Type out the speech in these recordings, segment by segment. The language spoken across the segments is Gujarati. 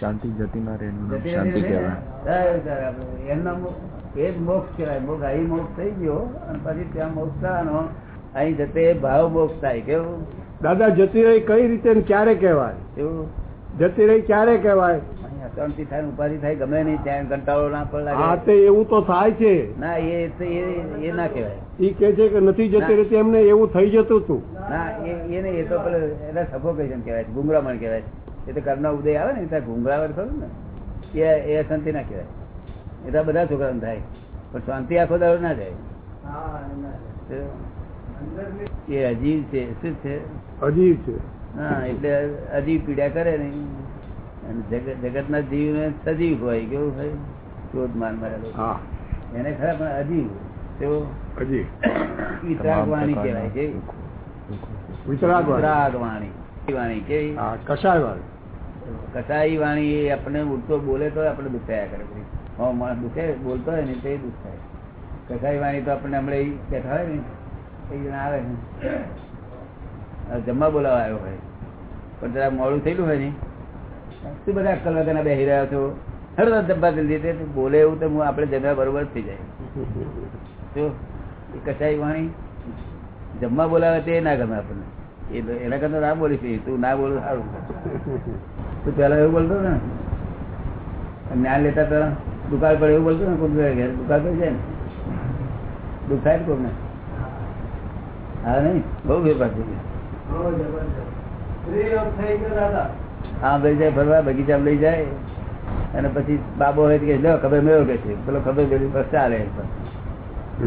શાંતિ જતી ના રહે એનું શાંતિ કહેવાય. એમનો એ જ મોક્ષ કહેવાય. મોક્ષ અહીં મોક્ષ થઈ ગયો. અને પછી ત્યાં મોક્ષ થવાનો અહીં જતે ભાવ મોક્ષ થાય. કેવું? દાદા જતી રહી કઈ રીતે ક્યારે કહેવાય? એવું જતી રહી ક્યારે કહેવાય? અશાંતિ થાય ને ઉપાધિ થાય ગમે નહીં ત્યાં કંટાળો ના પણ હા તે એવું તો થાય છે. ના એ એ ના કહેવાય. એ કે છે કે નથી જતી રહી એમને એવું થઈ જતું હતું ના એ એ નહીં એ તો પેલા એને સફોકેશન કહેવાય છે ગુંગળામણ કહેવાય છે. એ તો કર્મનો ઉદય આવે ને ત્યાં ઘૂંઘરાવર ખરું ને. એ એ શાંતિ ના કહેવાય. એ તો બધા છોકરાને થાય. પણ શાંતિ આખો દાડો ના જાય. એ અજીવ છે શું છે? અજીવ છે. હા એટલે અજીવ પીડા કરે ને. અને જગત જગતના જીવ ને સજીવ હોય કેવું હોય? ક્રોધ માન મારેલો એને ખરા પણ અજીવ તેઓ અજીવ વિતરાગવાણી કહેવાય છે વિતરાગવાણી. વિતરાગ વાણી વાણી કેવી? હા વાળી કસાઈ વાણી આપણે ઉડતો બોલે તો આપણે દુખાયા કરે પછી માણસ દુખે, બોલતો હોય ને તે દુઃખ થાય કસાઈ વાણી તો આપણે હમણાં બેઠા હોય ને, એ આવે ને જમવા બોલાવા આવ્યો હોય. પણ જરા મોડું થયેલું હોય ને, શું બધા અક્કલ વગરના બેસી રહ્યા છો? હળદર જમવા જલ્દી બોલે એવું તો આપણે જગ્યા બરોબર થઈ જાય. જો, એ કસાઈ વાણી જમવા બોલાવે તે ના ગમે આપણને. એ એના કરતા ના બોલી તું ના બોલું સારું. તું પેલા એવું બોલતો ને. જ્ઞાન લેતા પેલા દુકાળ પર એવું બોલતો ને કોઈ ઘેર દુકાળ પર જાય ને. દુઃખ થાય ને હા નહીં બહુ વેપાર થઈ ગયો હા લઈ જાય ફરવા બગીચામાં લઈ જાય. અને પછી બાબો હોય કે લો ખબર મેળો કે છે. પેલો ખબર પેલી પર ચાલે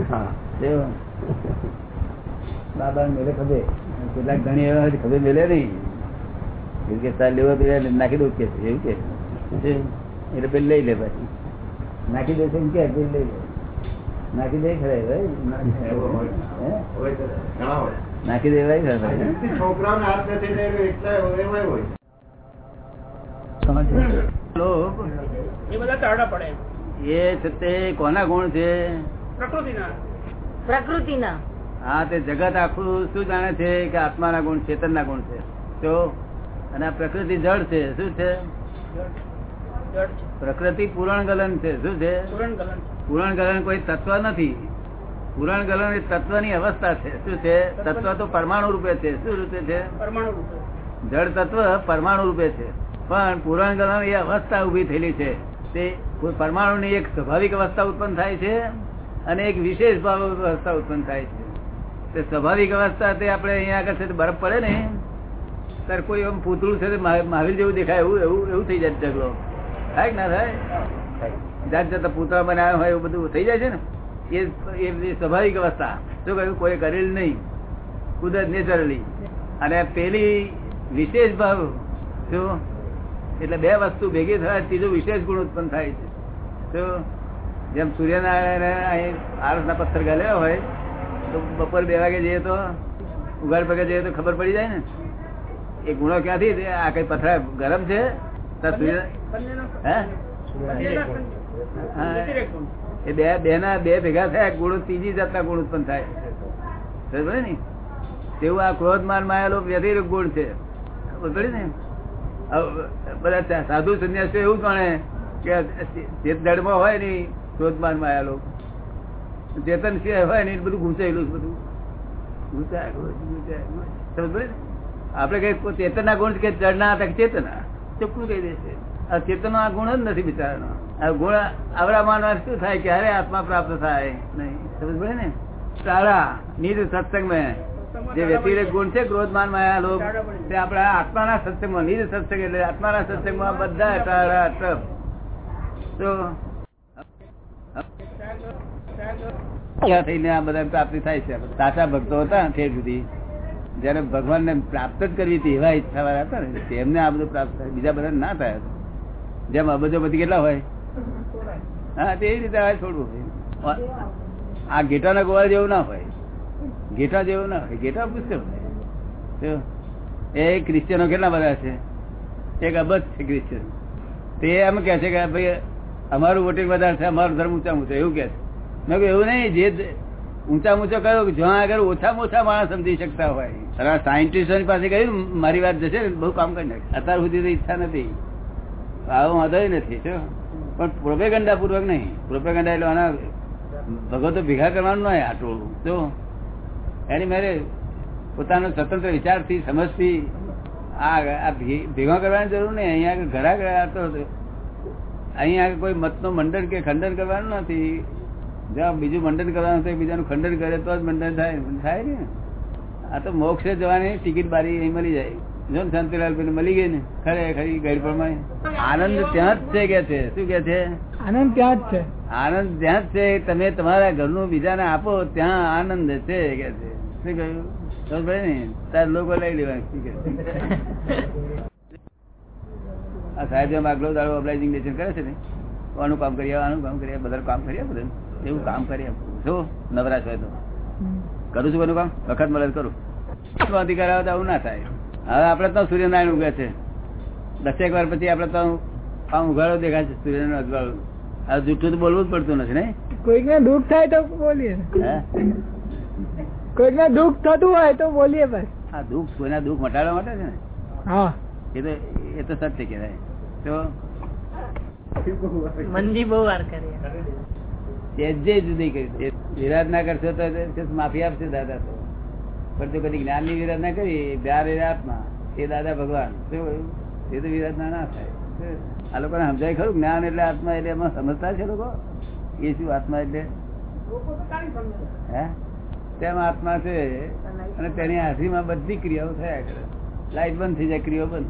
હા. બાબા મેળે ખબર. કેટલાક ઘણી એવા ખબર મેળે નહીં. એવું કે તાર લેવો તો નાખી દઉં કે એવું કે એટલે પેલી લઈ લે પછી. નાખી દે છે કે પેલી લઈ લે. નાખી દે ખરે નાખી દે ભાઈ છોકરાઓને હાથ નથી થયેલો એટલે એમાં હોય. એ બધા તારડા પડે એ છે કોના ગુણ છે? પ્રકૃતિના. પ્રકૃતિના. હા તે જગત આખું શું જાણે છે કે આત્માના ગુણ ચેતનના ગુણ છે? તો અને આ પ્રકૃતિ જળ છે, શું છે? પ્રકૃતિ પૂરણ ગલન છે, શું છે? પૂરણ ગલન કોઈ તત્વ નથી. પૂરણ ગલન એ તત્વની અવસ્થા છે, શું છે? તત્વ તો પરમાણુ રૂપે છે, શું રૂપે છે? પરમાણુ રૂપે જળ તત્વ પરમાણુ રૂપે છે. પણ પુરાણ ગલન એ અવસ્થા ઊભી થયેલી છે. તે પરમાણુની એક સ્વાભાવિક અવસ્થા ઉત્પન્ન થાય છે અને એક વિશેષ અવસ્થા ઉત્પન્ન થાય છે. તે સ્વાભાવિક અવસ્થા તે આપણે અહીંયા આગળ છે બરફ પડે ને ત્યારે કોઈ એમ પૂતળું છે મહાવીર જેવું દેખાય એવું એવું એવું થઈ જાય ઢગલો થાય ના થાય? જાત જાત પૂતળા બનાવ્યા હોય એવું બધું થઈ જાય છે ને? એ એ સ્વાભાવિક અવસ્થા. શું કહ્યું, કોઈ કરેલ નહીં. કુદરત નેચરલી. અને પેલી વિશેષ ભાવ શું? એટલે બે વસ્તુ ભેગી થાય, ત્રીજો વિશેષ ગુણ ઉત્પન્ન થાય છે. તો જેમ સૂર્યનારાયણ અહીં આરસના પથ્થર ગાલ્યા હોય, તો બપોર બે વાગે જઈએ તો, ઉગાડ પગે જઈએ તો ખબર પડી જાય ને? એ ગુણો ક્યાંથી આ કઈ પથરા ગરમ છે. એ બે બે ના બે ભેગા થયા ગુણ ત્રીજી જાતના ગુણ ઉત્પન્ન થાય. સમજ ને? તેવું આ ક્રોધ માન માયેલો વ્યતિરિક ગુણ છે. સમજ ને? બધા સાધુ સંન્યાસ એવું જાણે કે જે દળમાં હોય ને ક્રોધ માન માયેલો ચેતન સિવાય હોય ને એ બધું ઘૂંચાયેલું બધું. ઘૂંચાય, ઘૂંચાય, ઘૂંચાય. સમજ ને? આપણે કઈ ચેતનના ગુણ કે જડના હતા ચેતના? ચોખ્ખું કહી દેશે આ ચેતનો આ ગુણ જ નથી બિચારાનો આ ગુણ આવડા માનવા શું થાય ક્યારે આત્મા પ્રાપ્ત થાય નહીં. સમજ પડે ને? સારા નિજ સત્સંગમાં જે વ્યતિરેક ગુણ છે ક્રોધ માન માયા લોક તે આપણા આત્માના સત્સંગમાં નિજ સત્સંગ એટલે આત્માના સત્સંગમાં બધા ટાળા ટપ તો થઈને આ બધા પ્રાપ્તિ થાય છે. સાચા ભક્તો હતા ઠેર સુધી. જયારે ભગવાન ને પ્રાપ્ત જ કરવી હતી એવા ઈચ્છા વાળા હતા ને, તેમને આ બધું પ્રાપ્ત થાય, બીજા બધા ના થાય. જેમ અબજો બધી કેટલા હોય? હા, તે રીતે આ છોડવું આ ઘેટાના ગોવાળ જેવું ના હોય. ઘેટા જેવું ના હોય. ઘેટા પુષ્કળ હોય. એ ક્રિશ્ચિયનો કેટલા બધા છે? એક અબજ છે ક્રિશ્ચિયન તે એમ કે છે કે, ભાઈ, અમારું વોટિંગ વધારે છે, અમારું ધર્મ ઊંચા ઊંચો એવું કે છે. મેં એવું નહીં, જે ઊંચા ઊંચો કયો જ્યાં આગળ ઓછામાં ઓછા માણસ સમજી શકતા હોય. સાયન્ટિસ્ટોની પાસે કહ્યું, મારી વાત જશે બહુ કામ કરી. નાખે અત્યાર સુધી તો ઈચ્છા નથી. આવો વાંધો નથી શું પણ પ્રોપેગંડા પૂર્વક નહીં. પ્રોપેગંડા એટલે આના ભગવતો ભેગા કરવાનું નહીં આટલું જો. એની મારે પોતાનો સ્વતંત્ર વિચારથી, સમજથી આ ભેગા કરવાની જરૂર નહીં. અહીંયા આગળ ઘરા ગયા તો, અહીંયા કોઈ મતનો મંડન કે ખંડન કરવાનું નથી. જ્યાં બીજું મંડન કરવાનું થાય બીજાનું ખંડન કરે તો જ મંડન થાય. થાય ને? આ તો મોક્ષે જવાની ટિકિટ બારી અહીં મળી જાય. જો ને શાંતિલાલ પેલું મળી ગઈ ને ખરે ખરી ગઈ પ્રમાણે. આનંદ ત્યાં જ છે કે છે? શું કે છે? આનંદ ત્યાં જ છે. આનંદ ત્યાં જ છે. તમે તમારા ઘરનું બીજાને આપો ત્યાં આનંદ છે કે છે? શું કહ્યું? ને? તાર લોકો લઈ લેવા શું કે આ સાહેબ જેમ આગલો દાડો અબ્લાઇઝિંગ કરે છે ને તો આનું કામ કરીએ આનું કામ કરીએ બધા કામ કરીએ બધા એવું કામ કરીએ. શું? નવરાશ હોય તો. કરું છું કોનું કામ? વખત મદદ કરું. અધિકાર આવે તો આવું ના થાય. હવે આપડે તો સૂર્યનારાયણ ઉગે છે. દસેક વાર પછી આપડે તો આમ ઉઘાડો દેખાય છે સૂર્યનારાયણ હવે જૂઠું તો બોલવું જ પડતું નથી ને કોઈકને દુઃખ થાય તો બોલીએ. કોઈક ને દુઃખ થતું હોય તો બોલીએ બસ. આ દુઃખ કોઈના દુઃખ મટાડવા માટે છે ને? હા. એ તો એ તો સત્ય કહેવાય. તો? મંદી બહુ વાર કરી તે જે જુદી કરી વિરાધ ના કરશો તો માફી આપશે દાદા તો? પણ જો કદી જ્ઞાનની વિરાધ ના કરી પ્યાર એ આત્મા એ દાદા ભગવાન. શું? એ તો વિરાધ ના થાય. આ લોકોને સમજાય ખરું જ્ઞાન એટલે આત્મા એટલે એમાં સમજતા છે લોકો? એ શું આત્મા એટલે. હે? તેમ આત્મા છે અને તેની હાજરીમાં બધી ક્રિયાઓ થયા કરે. લાઈટ બંધ થઈ જાય ક્રિયાઓ બંધ.